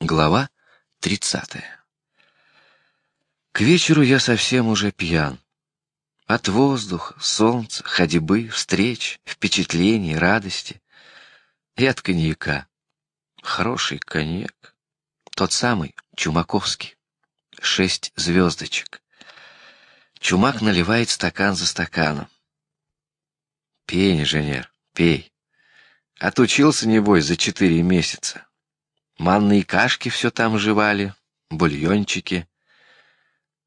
Глава тридцатая. К вечеру я совсем уже пьян. От воздуха, солнца, ходьбы, встреч, впечатлений, радости. И от коньяка. Хороший коньяк. Тот самый, Чумаковский. Шесть звездочек. Чумак наливает стакан за стаканом. Пей, инженер, пей. Отучился небось за четыре месяца. Манные кашки все там жевали, бульончики.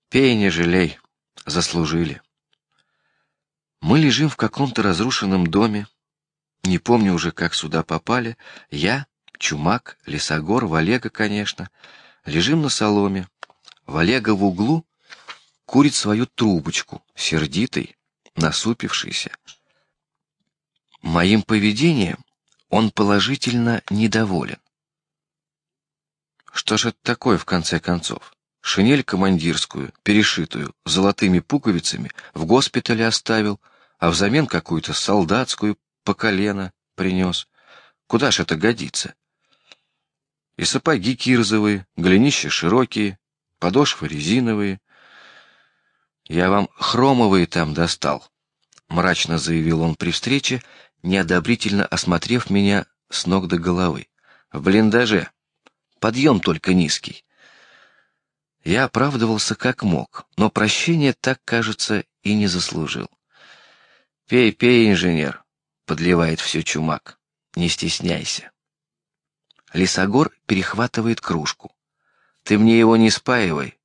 Пей, не жалей, заслужили. Мы лежим в каком-то разрушенном доме. Не помню уже, как сюда попали. Я, Чумак, Лесогор, Валега, конечно. Лежим на соломе. Валега в углу курит свою трубочку, сердитый, насупившийся. Моим поведением он положительно недоволен. Что ж это такое в конце концов? Шинель командирскую, перешитую золотыми пуговицами, в госпитале оставил, а взамен какую-то солдатскую по колено принес. Куда ж это годится? И сапоги кирзовые, голенища широкие, подошвы резиновые. Я вам хромовые там достал, мрачно заявил он при встрече, неодобрительно осмотрев меня с ног до головы. В блиндаже. Подъем только низкий. Я оправдывался как мог, но прощения так, кажется, и не заслужил. Пей, пей, инженер, подливает все чумак. Не стесняйся. Лисогор перехватывает кружку. Ты мне его не спаивай.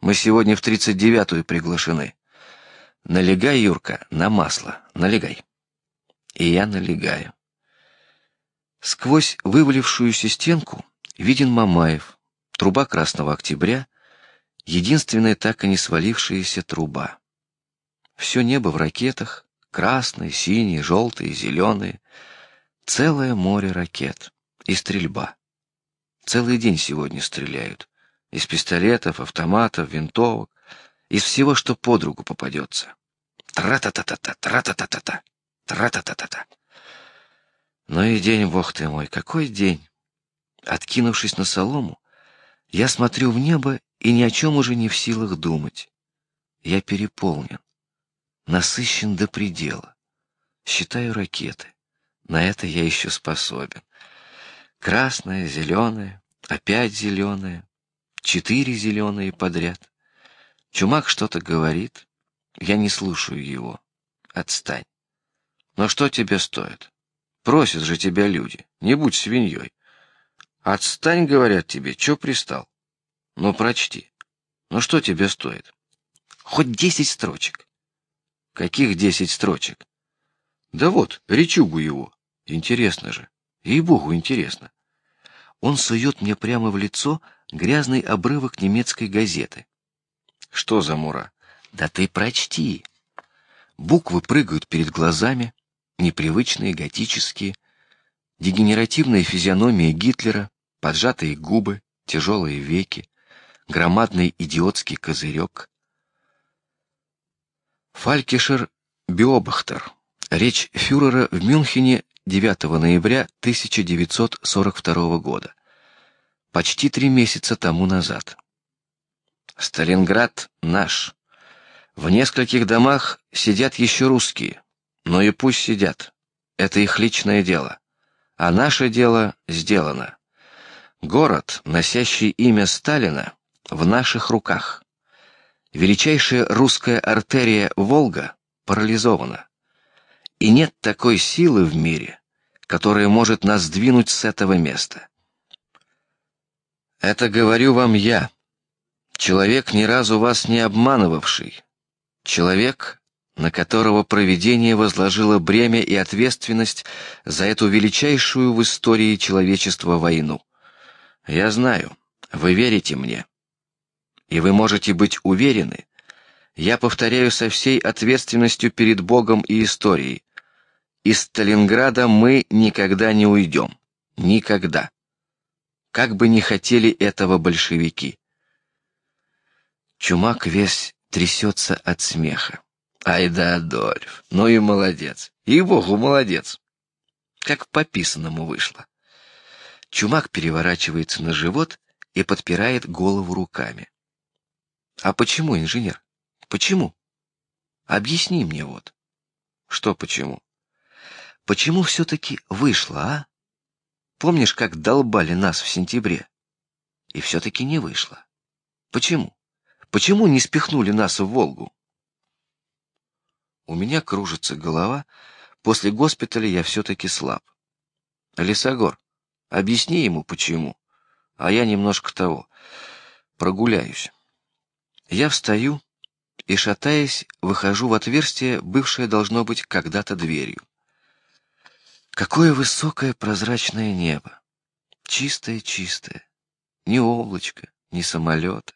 Мы сегодня в тридцать девятую приглашены. Налегай, Юрка, на масло, налегай. И я налегаю. Сквозь вывалившуюся стенку Виден Мамаев, труба Красного Октября, единственная так и не свалившаяся труба. Все небо в ракетах, красные, синие, желтые, зеленые, целое море ракет и стрельба. Целый день сегодня стреляют из пистолетов, автоматов, винтовок, из всего, что под руку попадется. Тра-та-та-та-та, тра-та-та-та-та, тра-та-та-та-та. Ну и день, бог ты мой, какой день! Откинувшись на солому, я смотрю в небо и ни о чем уже не в силах думать. Я переполнен, насыщен до предела. Считаю ракеты. На это я еще способен. Красная, зеленая, опять зеленая, четыре зеленые подряд. Чумак что-то говорит, я не слушаю его. Отстань. Но что тебе стоит? Просят же тебя люди. Не будь свиньей. Отстань, говорят тебе, чё пристал? Ну прочти. Ну что тебе стоит? Хоть десять строчек. Каких десять строчек? Да вот речугу его. Интересно же. И богу интересно. Он сует мне прямо в лицо грязный обрывок немецкой газеты. Что за мура? Да ты прочти. Буквы прыгают перед глазами, непривычные, готические, дегенеративная физиономия Гитлера, поджатые губы, тяжелые веки, громадный идиотский козырек. Фалькишер Биобахтер. Речь фюрера в Мюнхене 9 ноября 1942 года. Почти три месяца тому назад. Сталинград наш. В нескольких домах сидят еще русские, но и пусть сидят. Это их личное дело, а наше дело сделано. Город, носящий имя Сталина, в наших руках. Величайшая русская артерия Волга парализована, и нет такой силы в мире, которая может нас сдвинуть с этого места. Это говорю вам я, человек ни разу вас не обманывавший, человек, на которого провидение возложило бремя и ответственность за эту величайшую в истории человечества войну. Я знаю, вы верите мне, и вы можете быть уверены. Я повторяю со всей ответственностью перед Богом и историей. Из Сталинграда мы никогда не уйдем, никогда. Как бы ни хотели этого большевики. Чумак весь трясется от смеха. Ай да, Адольф, ну и молодец, и богу молодец. Как по писанному вышло. Чумак переворачивается на живот и подпирает голову руками. А почему, инженер? Почему? Объясни мне вот. Что почему? Почему все-таки вышло, а? Помнишь, как долбали нас в сентябре? И все-таки не вышло. Почему? Почему не спихнули нас в Волгу? У меня кружится голова. После госпиталя я все-таки слаб. Лисогор, объясни ему почему. А я немножко того прогуляюсь. Я встаю и, шатаясь, выхожу в отверстие, бывшее должно быть когда-то дверью. Какое высокое прозрачное небо, чистое-чистое, ни облачко, ни самолета,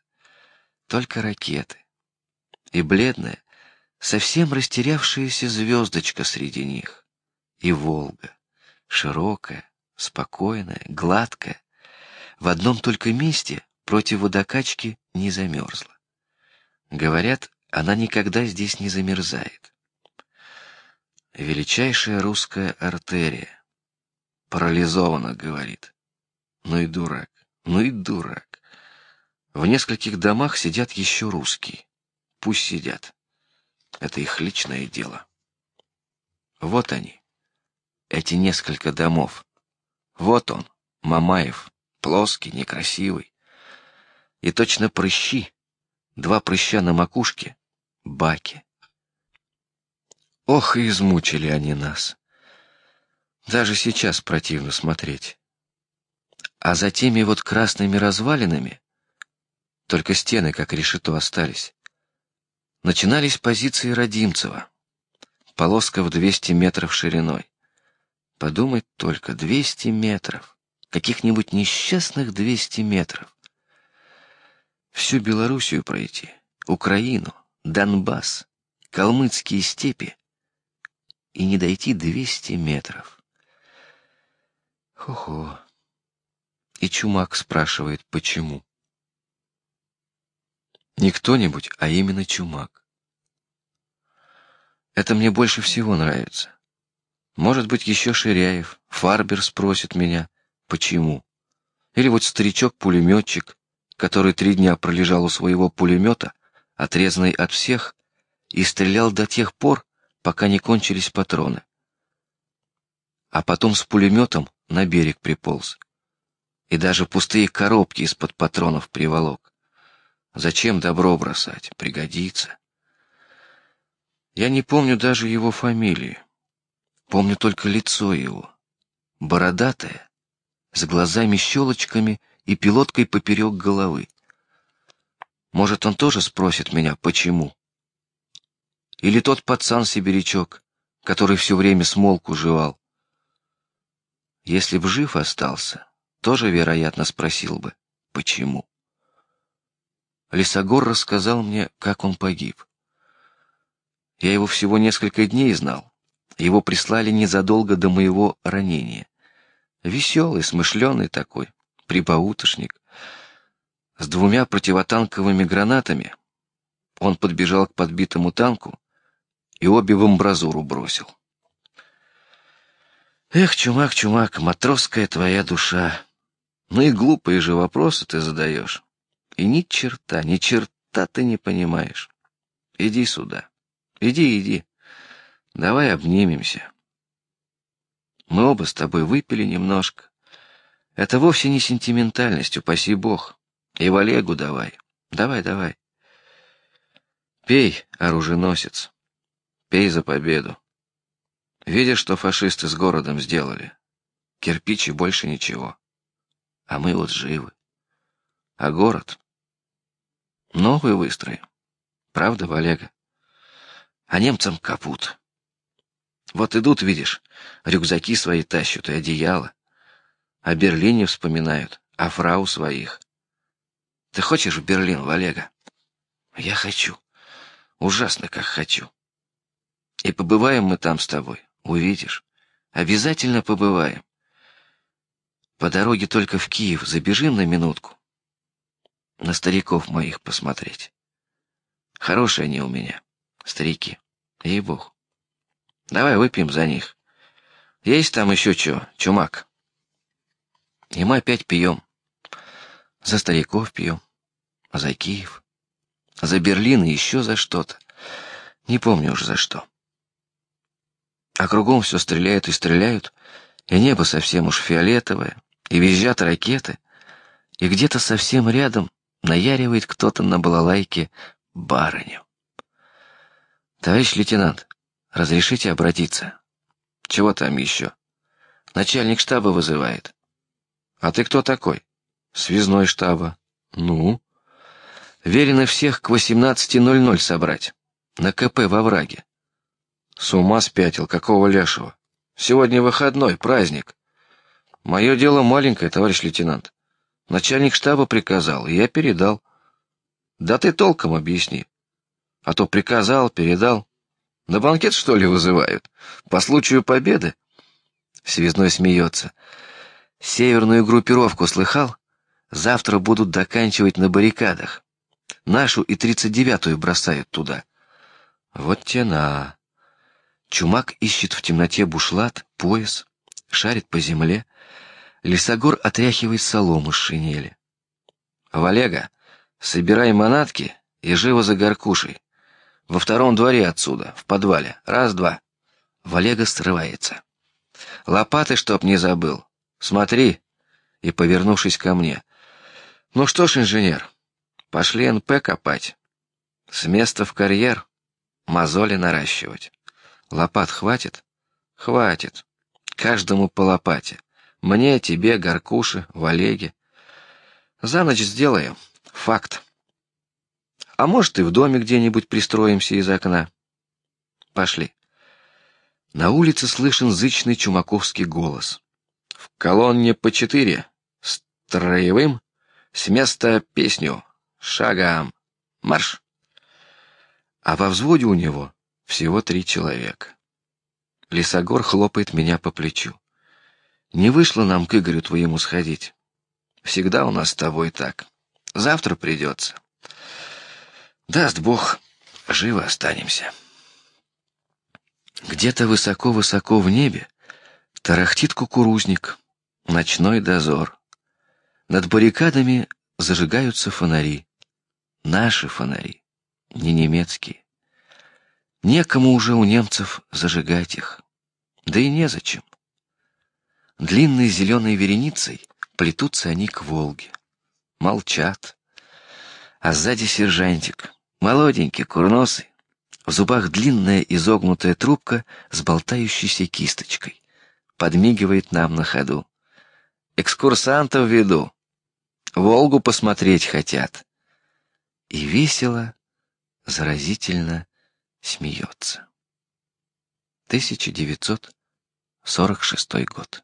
только ракеты и бледная, совсем растерявшаяся звездочка среди них, и Волга, широкая, спокойная, гладкая, в одном только месте против водокачки не замерзла. Говорят, она никогда здесь не замерзает. Величайшая русская артерия. Парализована, говорит. Ну и дурак, ну и дурак. В нескольких домах сидят еще русские. Пусть сидят. Это их личное дело. Вот они, эти несколько домов. Вот он, Мамаев, плоский, некрасивый. И точно прыщи, два прыща на макушке, баки. Ох, и измучили они нас. Даже сейчас противно смотреть. А за теми вот красными развалинами, только стены как решето остались, начинались позиции Родимцева. Полоска в 200 метров шириной. Подумать только, 200 метров. Каких-нибудь несчастных 200 метров. Всю Белоруссию пройти, Украину, Донбасс, калмыцкие степи и не дойти 200 метров. Хо-хо. И Чумак спрашивает, почему. Не кто-нибудь, а именно Чумак. Это мне больше всего нравится. Может быть, еще Ширяев, Фарбер спросит меня, почему. Или вот старичок-пулеметчик, который три дня пролежал у своего пулемета, отрезанный от всех, и стрелял до тех пор, пока не кончились патроны. А потом с пулеметом на берег приполз. И даже пустые коробки из-под патронов приволок. Зачем добро бросать? Пригодится. Я не помню даже его фамилии. Помню только лицо его, бородатое, с глазами-щелочками и пилоткой поперек головы. Может, он тоже спросит меня, почему? Или тот пацан-сибирячок, который все время смолку жевал. Если б жив остался, тоже, вероятно, спросил бы, почему. Лисогор рассказал мне, как он погиб. Я его всего несколько дней знал. Его прислали незадолго до моего ранения. Веселый, смышленый такой, прибаутошник. С двумя противотанковыми гранатами он подбежал к подбитому танку и обе в амбразуру бросил. Эх, чумак, чумак, матросская твоя душа. Ну и глупые же вопросы ты задаешь. И ни черта, ни черта ты не понимаешь. Иди сюда. Иди, иди. Давай обнимемся. Мы оба с тобой выпили немножко. Это вовсе не сентиментальность, упаси бог. И в Олегу давай. Давай, давай. Пей, оруженосец. Пей за победу. Видишь, что фашисты с городом сделали? Кирпичи больше ничего. А мы вот живы. А город Новый выстроим. Правда, Валега? А немцам капут. Вот идут, видишь, рюкзаки свои тащут и одеяло. О Берлине вспоминают, а фрау своих. Ты хочешь в Берлин, Валега? Я хочу. Ужасно, как хочу. И побываем мы там с тобой, увидишь. Обязательно побываем. По дороге только в Киев забежим на минутку на стариков моих посмотреть. Хорошие они у меня, старики, ей бог. Давай выпьем за них. Есть там еще что, чумак? И мы опять пьем. За стариков пьем, за Киев, за Берлин и еще за что-то. Не помню уже за что. А кругом все стреляют и стреляют, и небо совсем уж фиолетовое, и визжат ракеты, и где-то совсем рядом наяривает кто-то на балалайке барыню. Товарищ лейтенант, разрешите обратиться? Чего там еще? Начальник штаба вызывает. А ты кто такой? Связной штаба. Ну? Велено всех к 18.00 собрать. На КП во враге. С ума спятил, какого лешего? Сегодня выходной, праздник. Мое дело маленькое, товарищ лейтенант. Начальник штаба приказал, и я передал. Да ты толком объясни. А то приказал, передал. На банкет что ли вызывают? По случаю победы? Связной смеется. Северную группировку слыхал? Завтра будут доканчивать на баррикадах. Нашу и тридцать девятую бросают туда. Вот тена. Чумак ищет в темноте бушлат, пояс, шарит по земле. Лисогор отряхивает солому с шинели. Валега, собирай манатки и живо за горкушей. Во втором дворе отсюда, в подвале. Раз-два. Валега срывается. Лопаты, чтоб не забыл. Смотри. И повернувшись ко мне, ну что ж, инженер, пошли НП копать. С места в карьер, мозоли наращивать. Лопат хватит? Хватит. Каждому по лопате. Мне, тебе, Горкуше, Валеге. За ночь сделаем. Факт. А может и в доме где-нибудь пристроимся из окна. Пошли. На улице слышен зычный чумаковский голос. В колонне по четыре, строевым, с места песню, шагом, марш. А во взводе у него всего три человека. Лисогор хлопает меня по плечу. Не вышло нам к Игорю твоему сходить. Всегда у нас с тобой так. Завтра придется. Даст Бог, живо останемся. Где-то высоко-высоко в небе тарахтит кукурузник, ночной дозор. Над баррикадами зажигаются фонари, наши фонари, не немецкие. Некому уже у немцев зажигать их, да и не зачем. Длинной зеленой вереницей плетутся они к Волге, молчат, а сзади сержантик, молоденький, курносый, в зубах длинная изогнутая трубка с болтающейся кисточкой, подмигивает нам на ходу. Экскурсантов веду, Волгу посмотреть хотят. И весело, заразительно смеется. 1946 год.